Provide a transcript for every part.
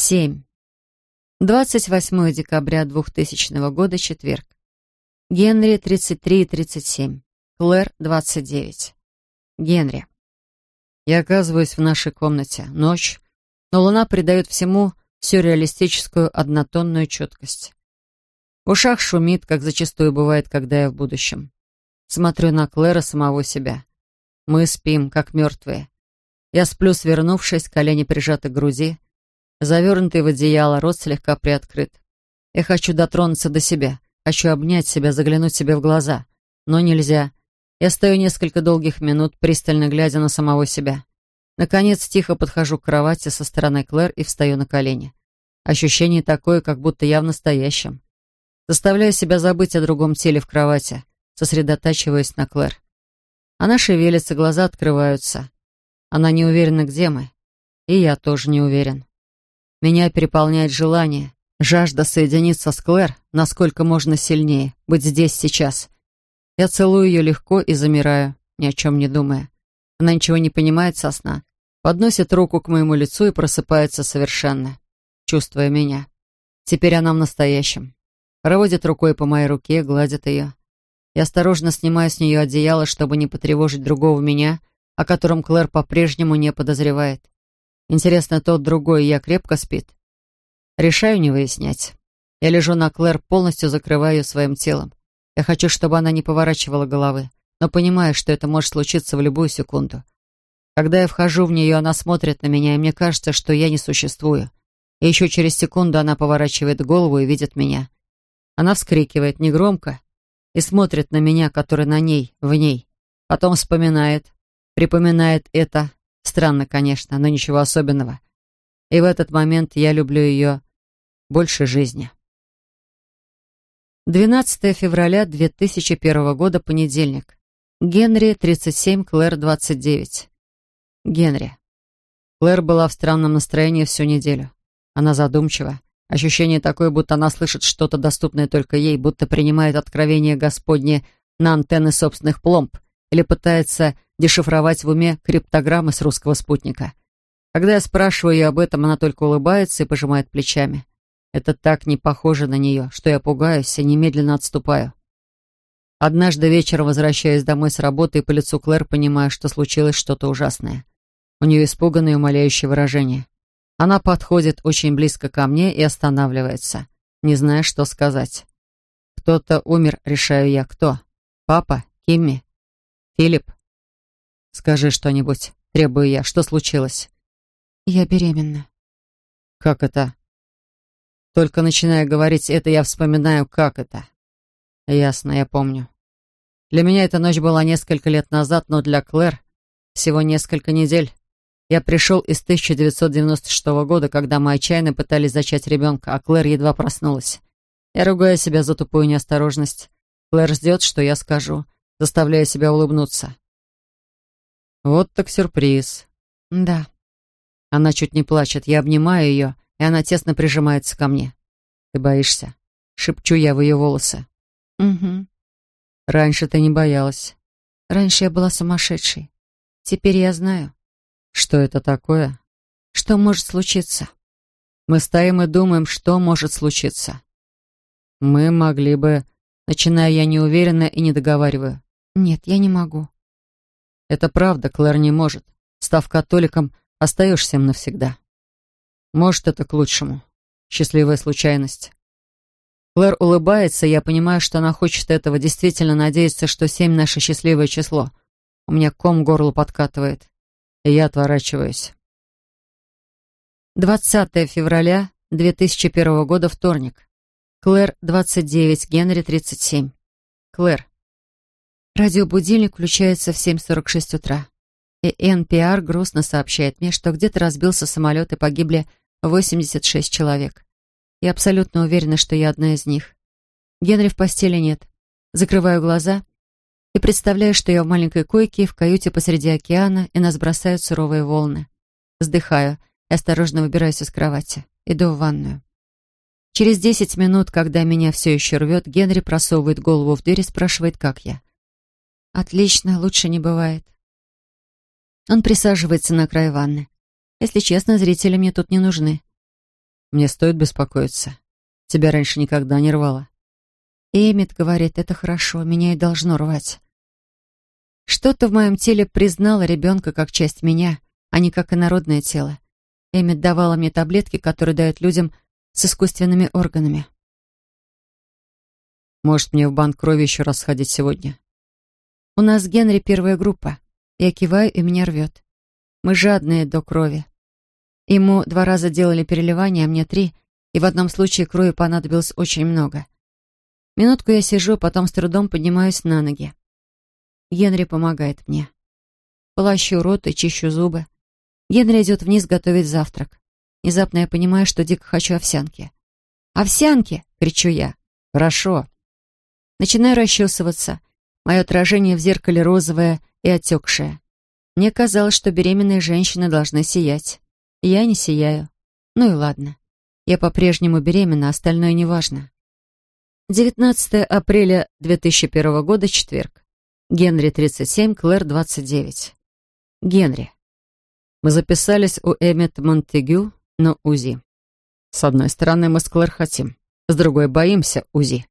7. 28 декабря 2000 года, четверг. Генри, 33 и 37. Клэр, 29. Генри. Я оказываюсь в нашей комнате. Ночь, но луна придает всему сюрреалистическую однотонную четкость. В ушах шумит, как зачастую бывает, когда я в будущем. Смотрю на Клэра самого себя. Мы спим, как мертвые. Я сплю, свернувшись, колени прижаты к груди, завернутый в одеяло, рот слегка приоткрыт. Я хочу дотронуться до себя, хочу обнять себя, заглянуть себе в глаза. Но нельзя. Я стою несколько долгих минут, пристально глядя на самого себя. Наконец, тихо подхожу к кровати со стороны Клэр и встаю на колени. Ощущение такое, как будто я в настоящем. Заставляю себя забыть о другом теле в кровати, сосредотачиваясь на Клэр. Она шевелится, глаза открываются. Она не уверена, где мы. И я тоже не уверен. Меня переполняет желание, жажда соединиться с Клэр, насколько можно сильнее, быть здесь сейчас. Я целую ее легко и замираю, ни о чем не думая. Она ничего не понимает со сна, подносит руку к моему лицу и просыпается совершенно, чувствуя меня. Теперь она в настоящем. Проводит рукой по моей руке, гладит ее. Я осторожно снимаю с нее одеяло, чтобы не потревожить другого меня, о котором Клэр по-прежнему не подозревает. Интересно, тот другой я крепко спит? Решаю не выяснять. Я лежу на Клэр, полностью закрываю ее своим телом. Я хочу, чтобы она не поворачивала головы, но понимаю, что это может случиться в любую секунду. Когда я вхожу в нее, она смотрит на меня, и мне кажется, что я не существую. И еще через секунду она поворачивает голову и видит меня. Она вскрикивает негромко и смотрит на меня, который на ней, в ней. Потом вспоминает, припоминает это, Странно, конечно, но ничего особенного. И в этот момент я люблю ее больше жизни. 12 февраля 2001 года, понедельник. Генри, 37, Клэр, 29. Генри. Клэр была в странном настроении всю неделю. Она задумчива. Ощущение такое, будто она слышит что-то доступное только ей, будто принимает откровение Господне на антенны собственных пломб или пытается дешифровать в уме криптограммы с русского спутника. Когда я спрашиваю ее об этом, она только улыбается и пожимает плечами. Это так не похоже на нее, что я пугаюсь и немедленно отступаю. Однажды вечером возвращаюсь домой с работы и по лицу Клэр понимаю, что случилось что-то ужасное. У нее испуганное и умоляющее выражение. Она подходит очень близко ко мне и останавливается, не зная, что сказать. Кто-то умер, решаю я. Кто? Папа? Кимми? Филипп? «Скажи что-нибудь», — требую я. «Что случилось?» «Я беременна». «Как это?» Только начиная говорить это, я вспоминаю, как это. Ясно, я помню. Для меня эта ночь была несколько лет назад, но для Клэр всего несколько недель. Я пришел из 1996 года, когда мы отчаянно пытались зачать ребенка, а Клэр едва проснулась. Я ругаю себя за тупую неосторожность. Клэр ждет, что я скажу, заставляя себя улыбнуться. Вот так сюрприз. Да. Она чуть не плачет. Я обнимаю ее, и она тесно прижимается ко мне. Ты боишься? Шепчу я в ее волосы. Угу. Раньше ты не боялась. Раньше я была сумасшедшей. Теперь я знаю. Что это такое? Что может случиться? Мы стоим и думаем, что может случиться. Мы могли бы... Начиная я неуверенно и не договариваю. Нет, я не могу. Это правда, Клэр не может. Став католиком, остаешься им навсегда. Может, это к лучшему. Счастливая случайность. Клэр улыбается, я понимаю, что она хочет этого, действительно надеется, что семь — наше счастливое число. У меня ком горло подкатывает, и я отворачиваюсь. 20 февраля 2001 года, вторник. Клэр, 29, Генри, 37. Клэр. Радиобудильник включается в 7.46 утра. И NPR грустно сообщает мне, что где-то разбился самолет и погибли 86 человек. Я абсолютно уверена, что я одна из них. Генри в постели нет. Закрываю глаза и представляю, что я в маленькой койке в каюте посреди океана, и нас бросают суровые волны. Вздыхаю и осторожно выбираюсь из кровати. Иду в ванную. Через десять минут, когда меня все еще рвет, Генри просовывает голову в дверь и спрашивает, как я. Отлично, лучше не бывает. Он присаживается на край ванны. Если честно, зрители мне тут не нужны. Мне стоит беспокоиться. Тебя раньше никогда не рвало. Эмит говорит, это хорошо, меня и должно рвать. Что-то в моем теле признало ребенка как часть меня, а не как инородное тело. Эмит давала мне таблетки, которые дают людям с искусственными органами. Может, мне в банк крови еще раз сходить сегодня? У нас Генри первая группа. Я киваю, и меня рвет. Мы жадные до крови. Ему два раза делали переливание, а мне три, и в одном случае крови понадобилось очень много. Минутку я сижу, потом с трудом поднимаюсь на ноги. Генри помогает мне. Полощу рот и чищу зубы. Генри идет вниз готовить завтрак. Внезапно я понимаю, что дико хочу овсянки. «Овсянки!» — кричу я. «Хорошо». Начинаю расчесываться. Мое отражение в зеркале розовое и отекшее. Мне казалось, что беременные женщины должны сиять. Я не сияю. Ну и ладно. Я по-прежнему беременна, остальное неважно. 19 апреля 2001 года, четверг. Генри, 37, Клэр, 29. Генри. Мы записались у Эммет Монтегю на УЗИ. С одной стороны, мы с Клэр хотим, с другой боимся УЗИ.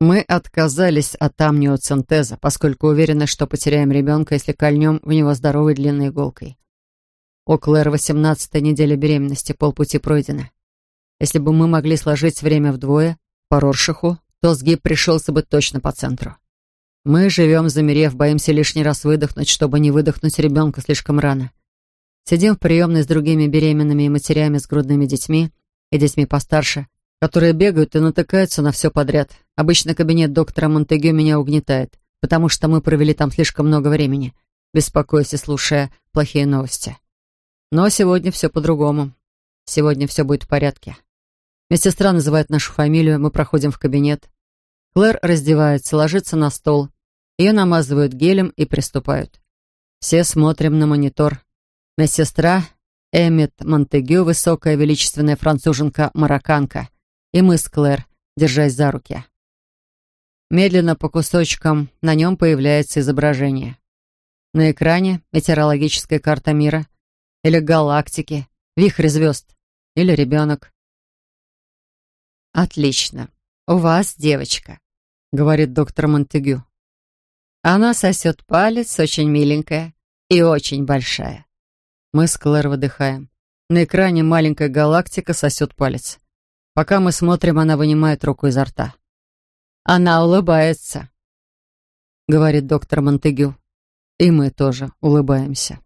Мы отказались от амниоцентеза, поскольку уверены, что потеряем ребенка, если кольнем в него здоровой длинной иголкой. У Клэр 18 неделя беременности, полпути пройдено. Если бы мы могли сложить время вдвое, по Роршиху, то сгиб пришелся бы точно по центру. Мы живем, замерев, боимся лишний раз выдохнуть, чтобы не выдохнуть ребенка слишком рано. Сидим в приемной с другими беременными и матерями с грудными детьми и детьми постарше, которые бегают и натыкаются на все подряд. Обычно кабинет доктора Монтегю меня угнетает, потому что мы провели там слишком много времени, беспокоясь и слушая плохие новости. Но сегодня все по-другому. Сегодня все будет в порядке. Медсестра называет нашу фамилию, мы проходим в кабинет. Клэр раздевается, ложится на стол. Ее намазывают гелем и приступают. Все смотрим на монитор. Медсестра Эммет Монтегю, высокая величественная француженка-марокканка. И мы с Клэр, держась за руки. Медленно по кусочкам на нем появляется изображение. На экране метеорологическая карта мира — или галактики, вихрь звезд, или ребенок. «Отлично. У вас девочка», — говорит доктор Монтегю. «Она сосет палец, очень миленькая и очень большая». Мы с Клэр выдыхаем. На экране маленькая галактика сосет палец. Пока мы смотрим, она вынимает руку изо рта. «Она улыбается», — говорит доктор Монтегю. И мы тоже улыбаемся.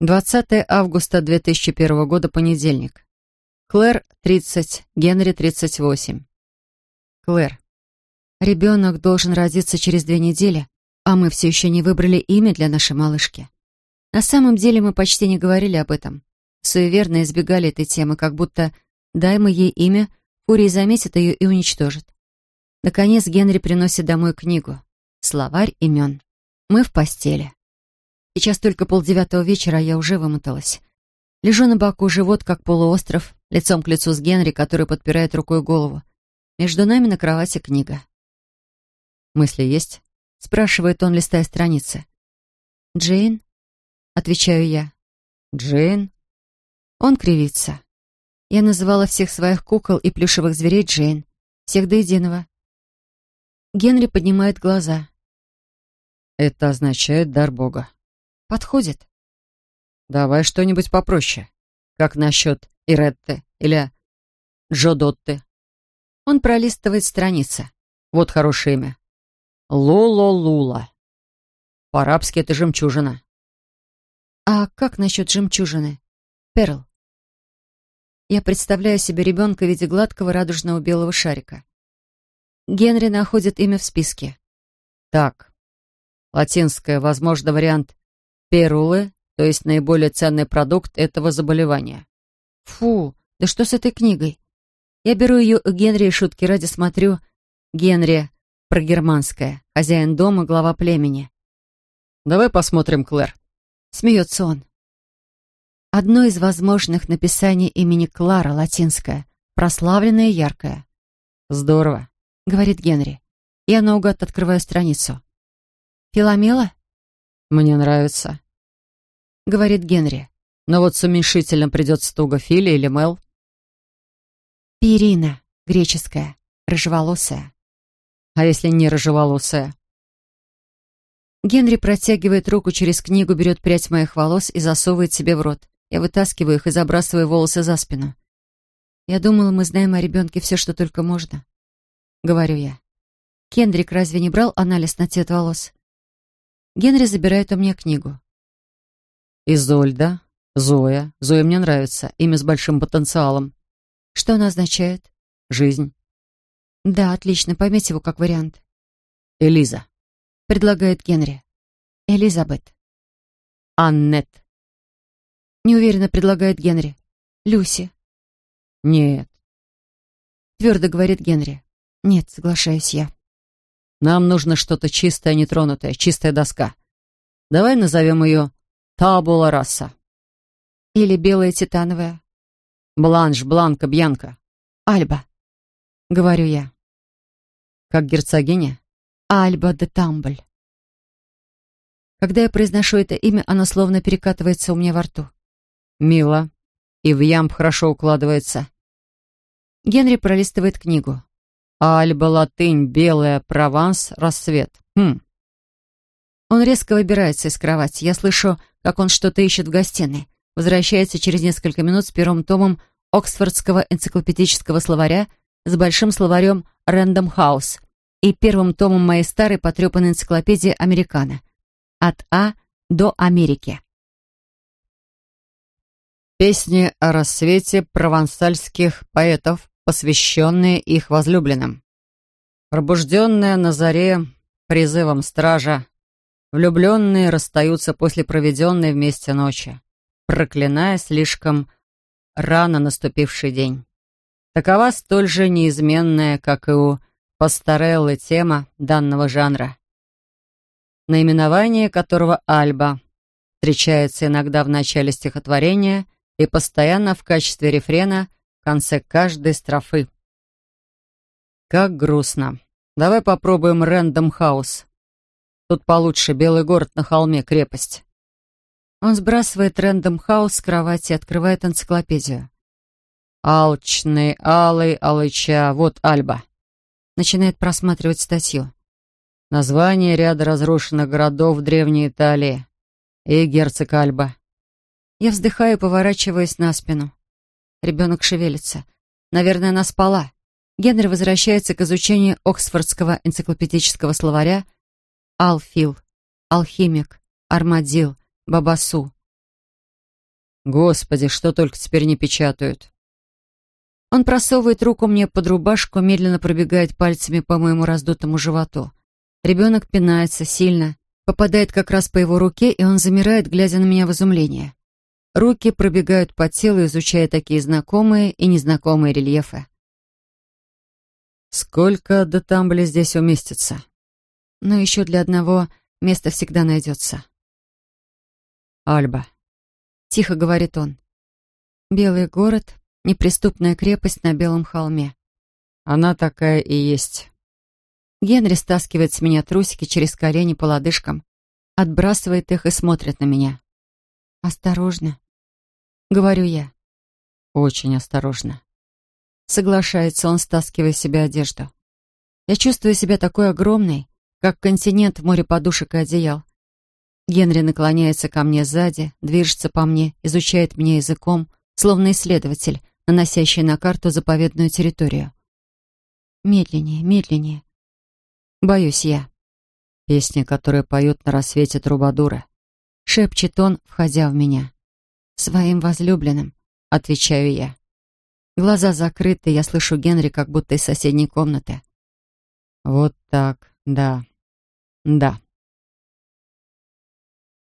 20 августа 2001 года, понедельник. Клэр, 30, Генри, 38. Клэр. Ребенок должен родиться через две недели, а мы все еще не выбрали имя для нашей малышки. На самом деле мы почти не говорили об этом. Суеверно избегали этой темы, как будто дай мы ей имя, Фурий заметит ее и уничтожит. Наконец Генри приносит домой книгу «Словарь имен». Мы в постели. Сейчас только полдевятого вечера, а я уже вымоталась. Лежу на боку, живот как полуостров, лицом к лицу с Генри, который подпирает рукой голову. Между нами на кровати книга. «Мысли есть?» — спрашивает он, листая страницы. «Джейн?» — отвечаю я. «Джейн?» Он кривится. Я называла всех своих кукол и плюшевых зверей Джейн. Всех до единого. Генри поднимает глаза. «Это означает дар Бога», Подходит. Давай что-нибудь попроще. Как насчет Иретты или Джодотты? Он пролистывает страницы. Вот хорошее имя. Лололула. По-арабски это жемчужина. А как насчет жемчужины? Перл. Я представляю себе ребенка в виде гладкого радужного белого шарика. Генри находит имя в списке. Так. Латинское, возможно, вариант Перулы, то есть наиболее ценный продукт этого заболевания. Фу, да что с этой книгой? Я беру ее у Генри и шутки ради смотрю. Генри, про германское, хозяин дома, глава племени. Давай посмотрим, Клэр. Смеется он. Одно из возможных написаний имени Клара, латинское, прославленное и яркое. Здорово, говорит Генри. Я наугад открываю страницу. Филомела? «Мне нравится», — говорит Генри. «Но вот с уменьшительным придется туго Фили или Мел». Перина, греческая, рыжеволосая. А если не рыжеволосая? Генри протягивает руку через книгу, берет прядь моих волос и засовывает себе в рот. Я вытаскиваю их и забрасываю волосы за спину. Я думала, мы знаем о ребенке все, что только можно. Говорю я. Кендрик разве не брал анализ на цвет волос? Генри забирает у меня книгу. Изольда, Зоя. Зоя мне нравится. Имя с большим потенциалом. Что она означает? Жизнь. Да, отлично. Поймите его как вариант. Элиза. Предлагает Генри. Элизабет. Аннет. Неуверенно предлагает Генри. Люси. Нет. Твердо говорит Генри. Нет, соглашаюсь я. Нам нужно что-то чистое, нетронутое, чистая доска. Давай назовем ее Табула Раса. Или белая титановая. Бланш, Бланка, Бьянка. Альба. Говорю я. Как герцогиня? Альба де Тамбль. Когда я произношу это имя, оно словно перекатывается у меня во рту. Мило. И в ямб хорошо укладывается. Генри пролистывает книгу. Альба, латынь, белая, Прованс, рассвет. Хм. Он резко выбирается из кровати. Я слышу, как он что-то ищет в гостиной. Возвращается через несколько минут с первым томом Оксфордского энциклопедического словаря с большим словарем «Рэндом Хаус» и первым томом моей старой потрепанной энциклопедии «Американо». От А до Америки. Песни о рассвете провансальских поэтов, посвященные их возлюбленным. Пробужденная на заре призывом стража, влюбленные расстаются после проведенной вместе ночи, проклиная слишком рано наступивший день. Такова столь же неизменная, как и у Пастореллы тема данного жанра, наименование которого «Альба» встречается иногда в начале стихотворения и постоянно в качестве рефрена в конце каждой строфы. Как грустно. Давай попробуем Рэндом Хаус. Тут получше белый город на холме, крепость. Он сбрасывает Рэндом Хаус с кровати и открывает энциклопедию. Алчный, алый, алыча, вот Альба начинает просматривать статью. Название ряда разрушенных городов в Древней Италии. И герцог Альба. Я вздыхаю и поворачиваюсь на спину. Ребенок шевелится. Наверное, она спала. Генри возвращается к изучению Оксфордского энциклопедического словаря Алфил, Алхимик, Армадил, Бабасу. Господи, что только теперь не печатают. Он просовывает руку мне под рубашку, медленно пробегает пальцами по моему раздутому животу. Ребенок пинается сильно, попадает как раз по его руке, и он замирает, глядя на меня в изумлении. Руки пробегают по телу, изучая такие знакомые и незнакомые рельефы. «Сколько до Тамбли здесь уместится?» «Но еще для одного места всегда найдется». «Альба», — тихо говорит он. «Белый город, неприступная крепость на белом холме. Она такая и есть. Генри стаскивает с меня трусики через колени по лодыжкам, отбрасывает их и смотрит на меня. «Осторожно», — говорю я. «Очень осторожно». Соглашается он, стаскивая с себя одежду. Я чувствую себя такой огромной, как континент в море подушек и одеял. Генри наклоняется ко мне сзади, движется по мне, изучает меня языком, словно исследователь, наносящий на карту заповедную территорию. Медленнее, медленнее. Боюсь я. Песни, которые поют на рассвете трубадуры. Шепчет он, входя в меня. Своим возлюбленным, отвечаю я. Глаза закрыты, я слышу Генри, как будто из соседней комнаты. Вот так, да, да.